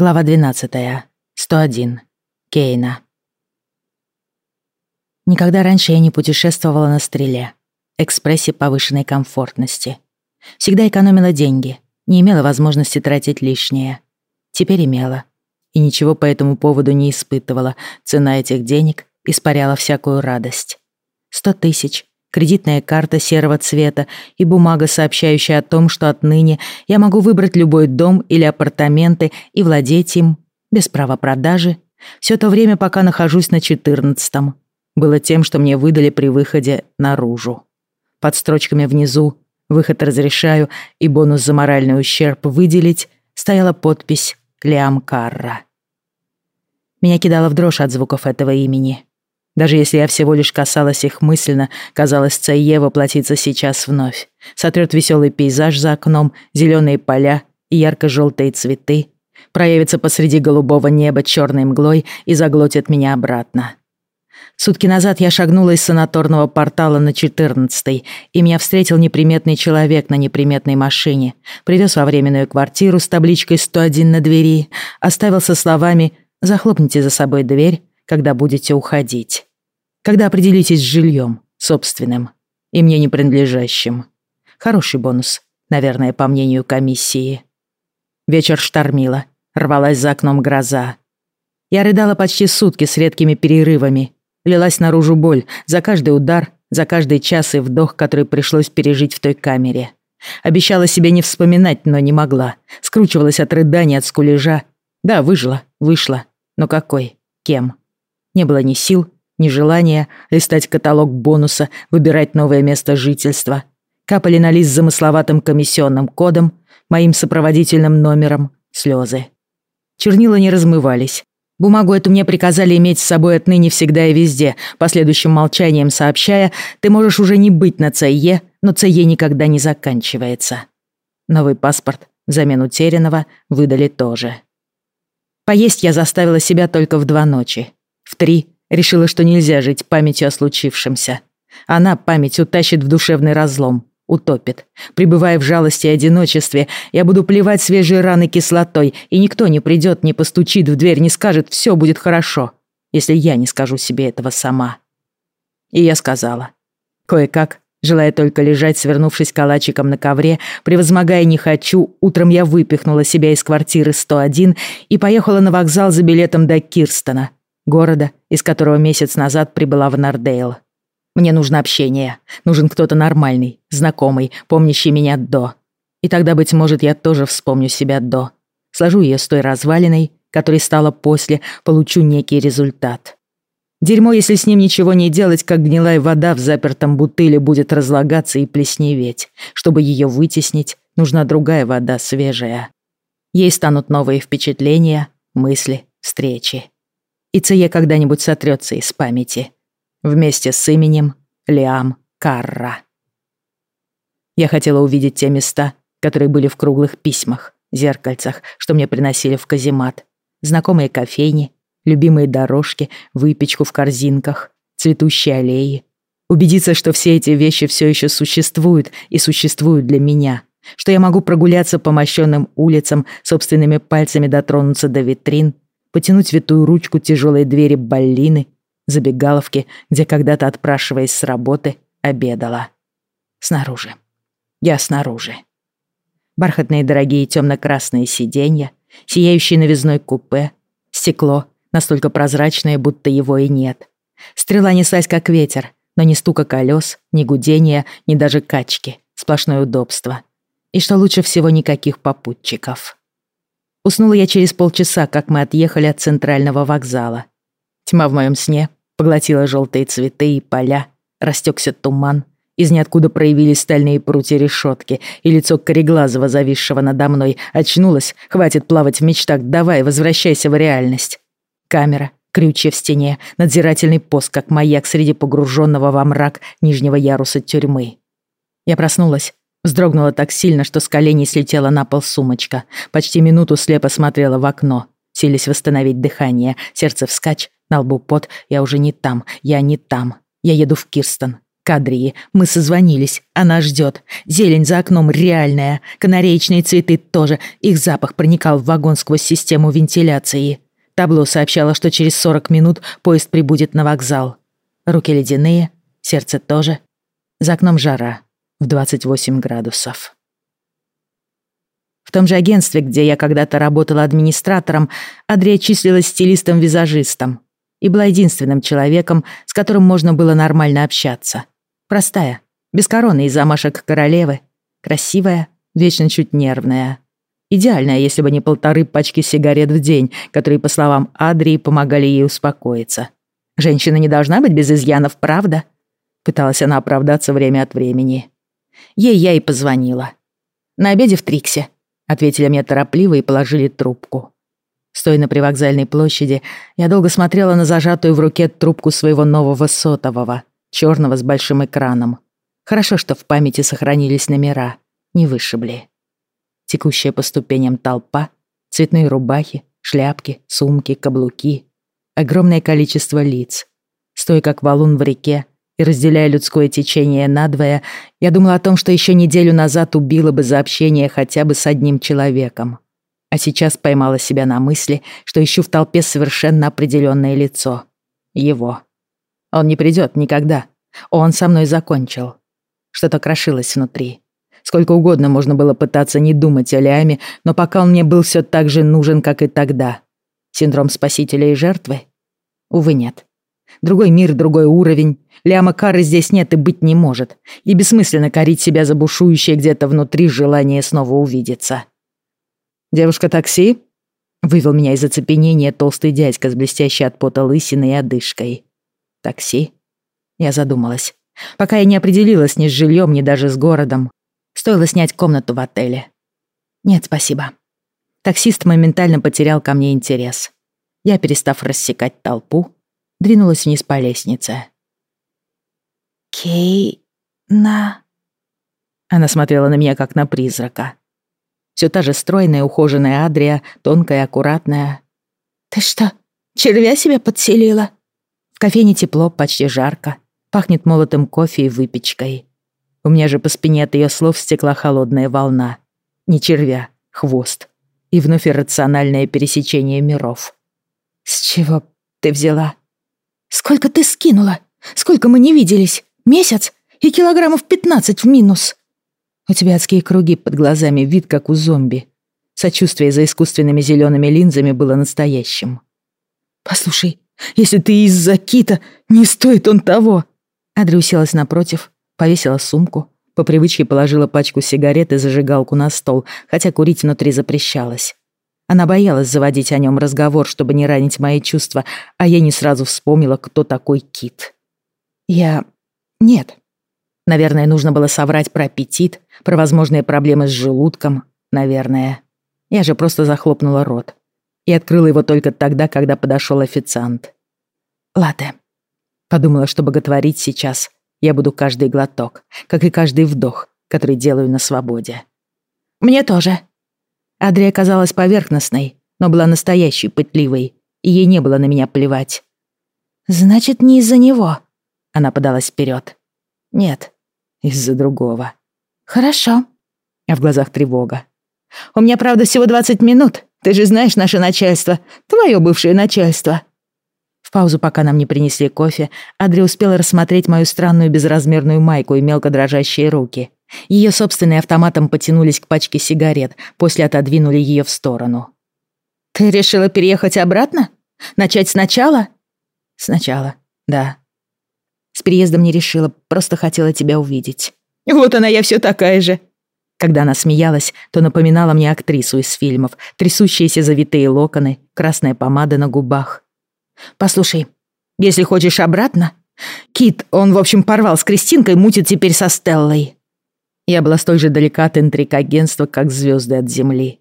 Глава 12. 101. Кейна. Никогда раньше я не путешествовала на стреле, экспрессе повышенной комфортности. Всегда экономила деньги, не имела возможности тратить лишнее. Теперь имела. И ничего по этому поводу не испытывала. Цена этих денег испаряла всякую радость. Сто тысяч, кредитная карта серого цвета и бумага, сообщающая о том, что отныне я могу выбрать любой дом или апартаменты и владеть им без права продажи все то время, пока нахожусь на четырнадцатом, было тем, что мне выдали при выходе наружу. Под строчками внизу «Выход разрешаю» и бонус за моральный ущерб выделить стояла подпись «Лиам Карра». Меня кидало в дрожь от звуков этого имени — даже если я всего лишь касалась их мысленно, казалось, Цае воплотится сейчас вновь. Сотрет веселый пейзаж за окном, зеленые поля и ярко-желтые цветы, проявится посреди голубого неба черной мглой и заглотит меня обратно. Сутки назад я шагнула из санаторного портала на 14 и меня встретил неприметный человек на неприметной машине, привез во временную квартиру с табличкой 101 на двери, оставил со словами «Захлопните за собой дверь, когда будете уходить» когда определитесь с жильем, собственным, и мне не принадлежащим. Хороший бонус, наверное, по мнению комиссии. Вечер штормило, рвалась за окном гроза. Я рыдала почти сутки с редкими перерывами. Лилась наружу боль за каждый удар, за каждый час и вдох, который пришлось пережить в той камере. Обещала себе не вспоминать, но не могла. Скручивалась от рыдания, от скулежа. Да, выжила, вышла. Но какой? Кем? Не было ни сил, нежелание листать каталог бонуса, выбирать новое место жительства. Капали на лист замысловатым комиссионным кодом, моим сопроводительным номером, слезы. Чернила не размывались. Бумагу эту мне приказали иметь с собой отныне всегда и везде, последующим молчанием сообщая, ты можешь уже не быть на ЦЕ, но ЦЕ никогда не заканчивается. Новый паспорт взамен утерянного выдали тоже. Поесть я заставила себя только в два ночи. В три Решила, что нельзя жить памятью о случившемся. Она память утащит в душевный разлом, утопит. Пребывая в жалости и одиночестве, я буду плевать свежие раны кислотой, и никто не придет, не постучит в дверь, не скажет «все будет хорошо», если я не скажу себе этого сама. И я сказала. Кое-как, желая только лежать, свернувшись калачиком на ковре, превозмогая «не хочу», утром я выпихнула себя из квартиры 101 и поехала на вокзал за билетом до Кирстона — города, из которого месяц назад прибыла в Нардейл. Мне нужно общение, нужен кто-то нормальный, знакомый, помнящий меня до. И тогда, быть может, я тоже вспомню себя до. Сложу ее с той развалиной, которой стала после, получу некий результат. Дерьмо, если с ним ничего не делать, как гнилая вода в запертом бутыле будет разлагаться и плесневеть. Чтобы ее вытеснить, нужна другая вода, свежая. Ей станут новые впечатления, мысли, встречи и Цие когда-нибудь сотрется из памяти. Вместе с именем Лиам Карра. Я хотела увидеть те места, которые были в круглых письмах, зеркальцах, что мне приносили в каземат. Знакомые кофейни, любимые дорожки, выпечку в корзинках, цветущие аллеи. Убедиться, что все эти вещи все еще существуют и существуют для меня. Что я могу прогуляться по мощенным улицам, собственными пальцами дотронуться до витрин потянуть витую ручку тяжелой двери баллины, забегаловки, где когда-то, отпрашиваясь с работы, обедала. Снаружи. Я снаружи. Бархатные дорогие темно-красные сиденья, сияющие новизной купе, стекло, настолько прозрачное, будто его и нет. Стрела неслась как ветер, но ни стука колес, ни гудения, ни даже качки. Сплошное удобство. И что лучше всего, никаких попутчиков. Уснула я через полчаса, как мы отъехали от центрального вокзала. Тьма в моем сне поглотила желтые цветы и поля, растекся туман, из ниоткуда проявились стальные прутья решетки, и лицо кореглазого, зависшего надо мной, очнулось, хватит плавать в мечтах, давай, возвращайся в реальность. Камера, крючья в стене, надзирательный пост, как маяк среди погруженного во мрак нижнего яруса тюрьмы. Я проснулась, Вздрогнула так сильно, что с коленей слетела на пол сумочка. Почти минуту слепо смотрела в окно. Сились восстановить дыхание. Сердце вскачь, на лбу пот. Я уже не там, я не там. Я еду в Кирстон. Кадрии, мы созвонились, она ждет. Зелень за окном реальная, канареечные цветы тоже, их запах проникал в вагон сквозь систему вентиляции. Табло сообщало, что через 40 минут поезд прибудет на вокзал. Руки ледяные, сердце тоже. За окном жара в 28 градусов. В том же агентстве, где я когда-то работала администратором, Адрия числилась стилистом-визажистом и была единственным человеком, с которым можно было нормально общаться. Простая, без короны и замашек королевы, красивая, вечно чуть нервная. Идеальная, если бы не полторы пачки сигарет в день, которые, по словам Адрии, помогали ей успокоиться. Женщина не должна быть без изъянов, правда? Пыталась она оправдаться время от времени. Ей я и позвонила. На обеде в Триксе. Ответили мне торопливо и положили трубку. Стоя на привокзальной площади, я долго смотрела на зажатую в руке трубку своего нового сотового, черного с большим экраном. Хорошо, что в памяти сохранились номера, не вышибли. Текущая по ступеням толпа, цветные рубахи, шляпки, сумки, каблуки. Огромное количество лиц. Стоя как валун в реке и разделяя людское течение надвое, я думала о том, что еще неделю назад убила бы за общение хотя бы с одним человеком. А сейчас поймала себя на мысли, что ищу в толпе совершенно определенное лицо. Его. Он не придет никогда. Он со мной закончил. Что-то крошилось внутри. Сколько угодно можно было пытаться не думать о Лиаме, но пока он мне был все так же нужен, как и тогда. Синдром спасителя и жертвы? Увы, нет. Другой мир, другой уровень. Ляма Кары здесь нет и быть не может. И бессмысленно корить себя за бушующее где-то внутри желание снова увидеться. «Девушка-такси?» Вывел меня из оцепенения толстый дядька с блестящей от пота лысиной и одышкой. «Такси?» Я задумалась. Пока я не определилась ни с жильем, ни даже с городом. Стоило снять комнату в отеле. Нет, спасибо. Таксист моментально потерял ко мне интерес. Я, перестав рассекать толпу, двинулась вниз по лестнице. «Кейна...» Она смотрела на меня, как на призрака. Все та же стройная, ухоженная Адрия, тонкая, аккуратная. «Ты что, червя себя подселила?» В кофейне тепло, почти жарко. Пахнет молотым кофе и выпечкой. У меня же по спине от ее слов стекла холодная волна. Не червя, хвост. И вновь иррациональное пересечение миров. «С чего ты взяла?» «Сколько ты скинула? Сколько мы не виделись? Месяц? И килограммов пятнадцать в минус!» У тебя адские круги под глазами, вид как у зомби. Сочувствие за искусственными зелеными линзами было настоящим. «Послушай, если ты из-за кита, не стоит он того!» Адри уселась напротив, повесила сумку, по привычке положила пачку сигарет и зажигалку на стол, хотя курить внутри запрещалось. Она боялась заводить о нем разговор, чтобы не ранить мои чувства, а я не сразу вспомнила, кто такой Кит. Я... Нет, Наверное, нужно было соврать про аппетит, про возможные проблемы с желудком. Наверное. Я же просто захлопнула рот. И открыла его только тогда, когда подошел официант. «Латте». Подумала, что боготворить сейчас я буду каждый глоток, как и каждый вдох, который делаю на свободе. «Мне тоже». Адрия казалась поверхностной, но была настоящей, пытливой, и ей не было на меня плевать. «Значит, не из-за него?» Она подалась вперед. «Нет, из-за другого. Хорошо. А в глазах тревога. У меня, правда, всего 20 минут. Ты же знаешь наше начальство. Твое бывшее начальство. В паузу, пока нам не принесли кофе, Адри успела рассмотреть мою странную безразмерную майку и мелко дрожащие руки. Ее собственные автоматом потянулись к пачке сигарет, после отодвинули ее в сторону. «Ты решила переехать обратно? Начать сначала?» «Сначала, да. С переездом не решила, просто хотела тебя увидеть. Вот она, я все такая же. Когда она смеялась, то напоминала мне актрису из фильмов, трясущиеся завитые локоны, красная помада на губах. Послушай, если хочешь обратно... Кит, он, в общем, порвал с Кристинкой, мутит теперь со Стеллой. Я была столь же далека от интриг агентства, как звезды от земли.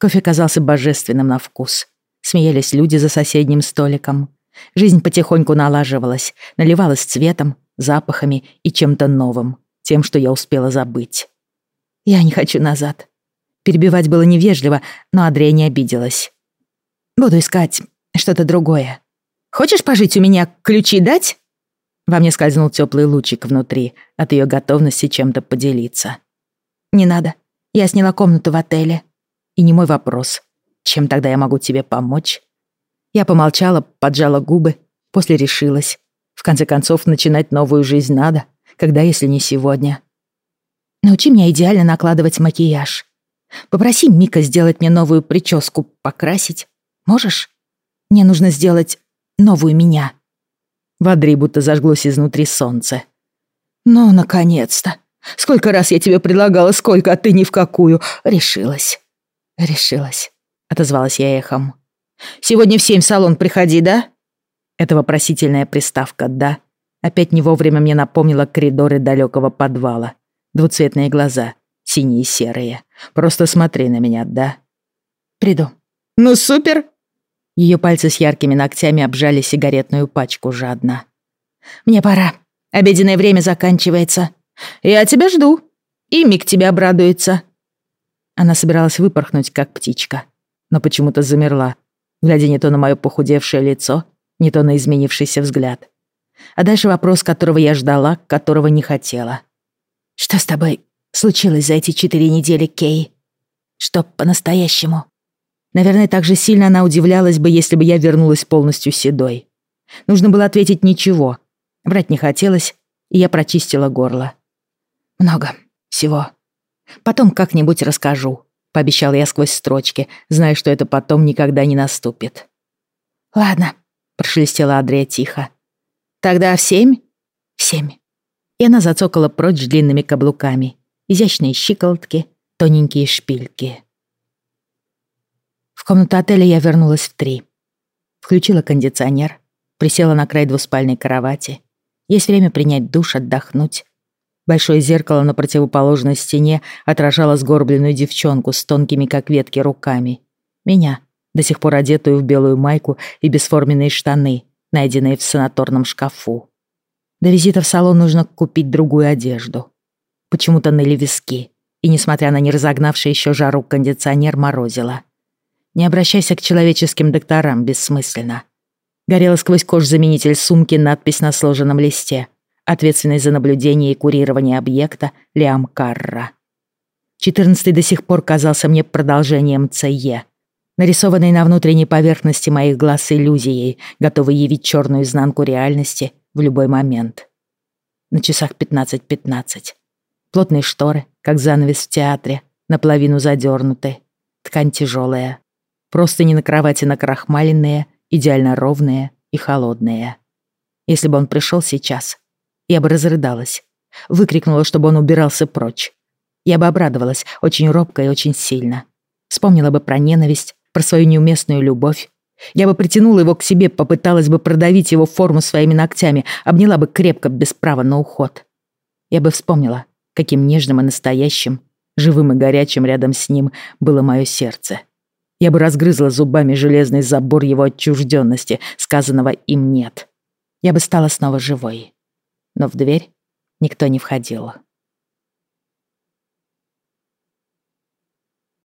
Кофе казался божественным на вкус. Смеялись люди за соседним столиком. Жизнь потихоньку налаживалась, наливалась цветом, запахами и чем-то новым, тем, что я успела забыть. Я не хочу назад. Перебивать было невежливо, но Адрия не обиделась. Буду искать что-то другое. Хочешь пожить у меня, ключи дать? Во мне скользнул теплый лучик внутри от ее готовности чем-то поделиться. «Не надо. Я сняла комнату в отеле». И не мой вопрос. Чем тогда я могу тебе помочь? Я помолчала, поджала губы, после решилась. В конце концов, начинать новую жизнь надо. Когда, если не сегодня? Научи меня идеально накладывать макияж. Попроси Мика сделать мне новую прическу, покрасить. Можешь? Мне нужно сделать новую меня. В Адри будто зажглось изнутри солнце. Ну, наконец-то. Сколько раз я тебе предлагала, сколько, а ты ни в какую. Решилась. Решилась. Отозвалась я эхом. Сегодня в семь в салон приходи, да? Это вопросительная приставка «да» опять не вовремя мне напомнила коридоры далекого подвала. Двуцветные глаза, синие и серые. Просто смотри на меня, да? Приду. Ну, супер! Ее пальцы с яркими ногтями обжали сигаретную пачку жадно. Мне пора. Обеденное время заканчивается. Я тебя жду. И Мик тебя обрадуется. Она собиралась выпорхнуть, как птичка, но почему-то замерла, глядя не то на мое похудевшее лицо, не то на изменившийся взгляд. А дальше вопрос, которого я ждала, которого не хотела. «Что с тобой случилось за эти четыре недели, Кей? Что по-настоящему?» Наверное, так же сильно она удивлялась бы, если бы я вернулась полностью седой. Нужно было ответить ничего. Врать не хотелось, и я прочистила горло. «Много всего. Потом как-нибудь расскажу», — пообещала я сквозь строчки, зная, что это потом никогда не наступит. «Ладно», — прошелестела Адрия тихо. «Тогда в семь?» «В семь». И она зацокала прочь длинными каблуками. Изящные щиколотки, тоненькие шпильки. В комнату отеля я вернулась в три. Включила кондиционер, присела на край двуспальной кровати. Есть время принять душ, отдохнуть. Большое зеркало на противоположной стене отражало сгорбленную девчонку с тонкими, как ветки, руками. Меня, до сих пор одетую в белую майку и бесформенные штаны, найденные в санаторном шкафу. До визита в салон нужно купить другую одежду. Почему-то ныли виски, и, несмотря на не разогнавший еще жару кондиционер, морозило. Не обращайся к человеческим докторам, бессмысленно. Горела сквозь кожзаменитель сумки надпись на сложенном листе. Ответственный за наблюдение и курирование объекта Лиам Карра. Четырнадцатый до сих пор казался мне продолжением ЦЕ. Нарисованный на внутренней поверхности моих глаз иллюзией, готовый явить черную изнанку реальности в любой момент. На часах 15.15. .15. Плотные шторы, как занавес в театре, наполовину задернуты. Ткань тяжелая, Просто не на кровати накрахмаленные, идеально ровные и холодные. Если бы он пришел сейчас, я бы разрыдалась. Выкрикнула, чтобы он убирался прочь. Я бы обрадовалась очень робко и очень сильно. Вспомнила бы про ненависть, про свою неуместную любовь. Я бы притянула его к себе, попыталась бы продавить его форму своими ногтями, обняла бы крепко, без права на уход. Я бы вспомнила, каким нежным и настоящим, живым и горячим рядом с ним было мое сердце. Я бы разгрызла зубами железный забор его отчужденности, сказанного им нет. Я бы стала снова живой. Но в дверь никто не входил.